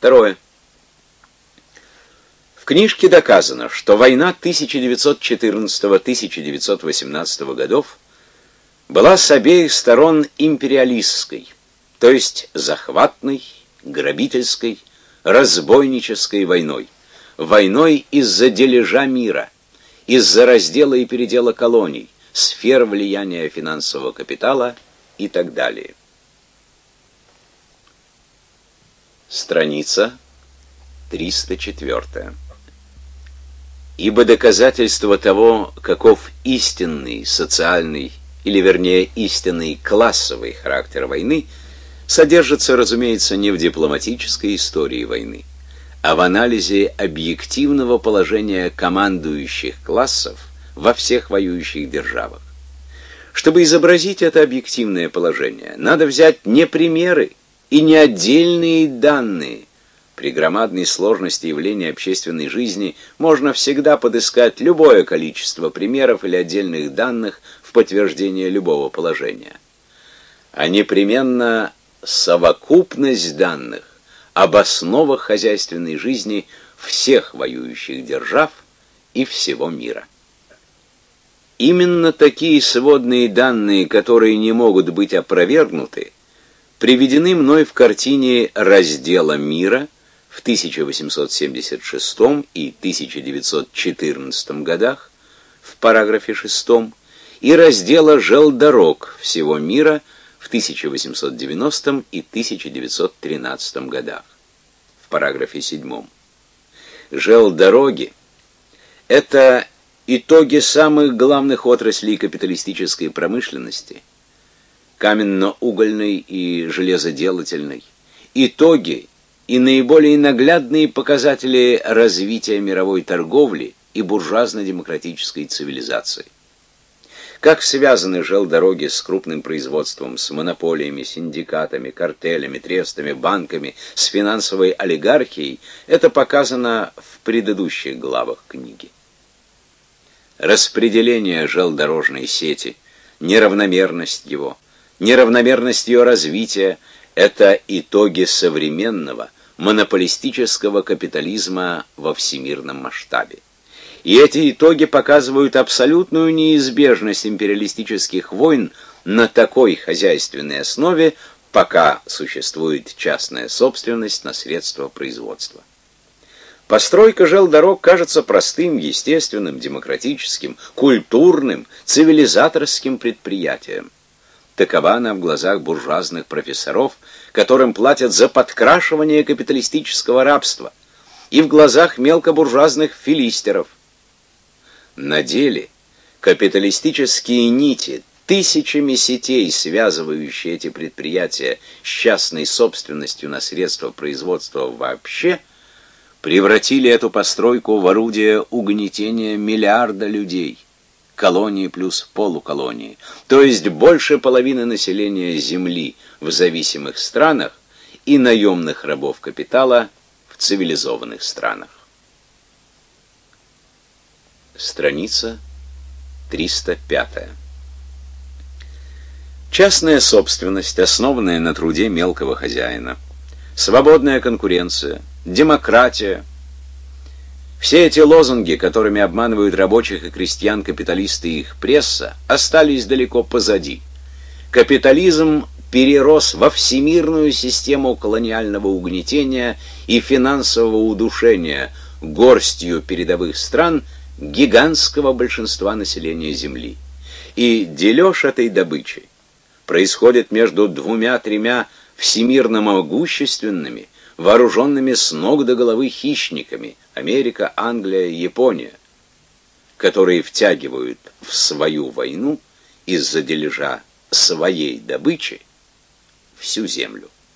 Второе. В книжке доказано, что война 1914-1918 годов была с обеих сторон империалистской, то есть захватной, грабительской, разбойнической войной, войной из-за дележа мира, из-за раздела и передела колоний, сфер влияния финансового капитала и так далее. Страница 304. Ибо доказательство того, каков истинный социальный, или вернее истинный классовый характер войны, содержится, разумеется, не в дипломатической истории войны, а в анализе объективного положения командующих классов во всех воюющих державах. Чтобы изобразить это объективное положение, надо взять не примеры, и не отдельные данные. При громадной сложности явления общественной жизни можно всегда подыскать любое количество примеров или отдельных данных в подтверждение любого положения. А непременно совокупность данных об основах хозяйственной жизни всех воюющих держав и всего мира. Именно такие сводные данные, которые не могут быть опровергнуты, приведены мной в картине раздела мира в 1876 и 1914 годах в параграфе 6 и раздела желдорог всего мира в 1890 и 1913 годах в параграфе 7. Желдороги это итоги самых главных отраслей капиталистической промышленности – каменно-угольной и железоделательной, итоги и наиболее наглядные показатели развития мировой торговли и буржуазно-демократической цивилизации. Как связаны желдороги с крупным производством, с монополиями, синдикатами, картелями, трестами, банками, с финансовой олигархией, это показано в предыдущих главах книги. Распределение желдорожной сети, неравномерность его – неравномерность ее развития – это итоги современного монополистического капитализма во всемирном масштабе. И эти итоги показывают абсолютную неизбежность империалистических войн на такой хозяйственной основе, пока существует частная собственность на средства производства. Постройка желдорог кажется простым, естественным, демократическим, культурным, цивилизаторским предприятием. Такова она в глазах буржуазных профессоров, которым платят за подкрашивание капиталистического рабства, и в глазах мелкобуржуазных филистеров. На деле капиталистические нити, тысячами сетей, связывающие эти предприятия с частной собственностью на средства производства вообще, превратили эту постройку в орудие угнетения миллиарда людей – колонии плюс полуколонии, то есть больше половины населения Земли в зависимых странах и наемных рабов капитала в цивилизованных странах. Страница 305. Частная собственность, основанная на труде мелкого хозяина, свободная конкуренция, демократия, все эти лозунги, которыми обманывают рабочих и крестьян капиталисты и их пресса, остались далеко позади. Капитализм перерос во всемирную систему колониального угнетения и финансового удушения горстью передовых стран гигантского большинства населения Земли. И дележ этой добычи происходит между двумя-тремя всемирно могущественными, вооруженными с ног до головы хищниками Америка, Англия, Япония, которые втягивают в свою войну из-за дележа своей добычи всю землю.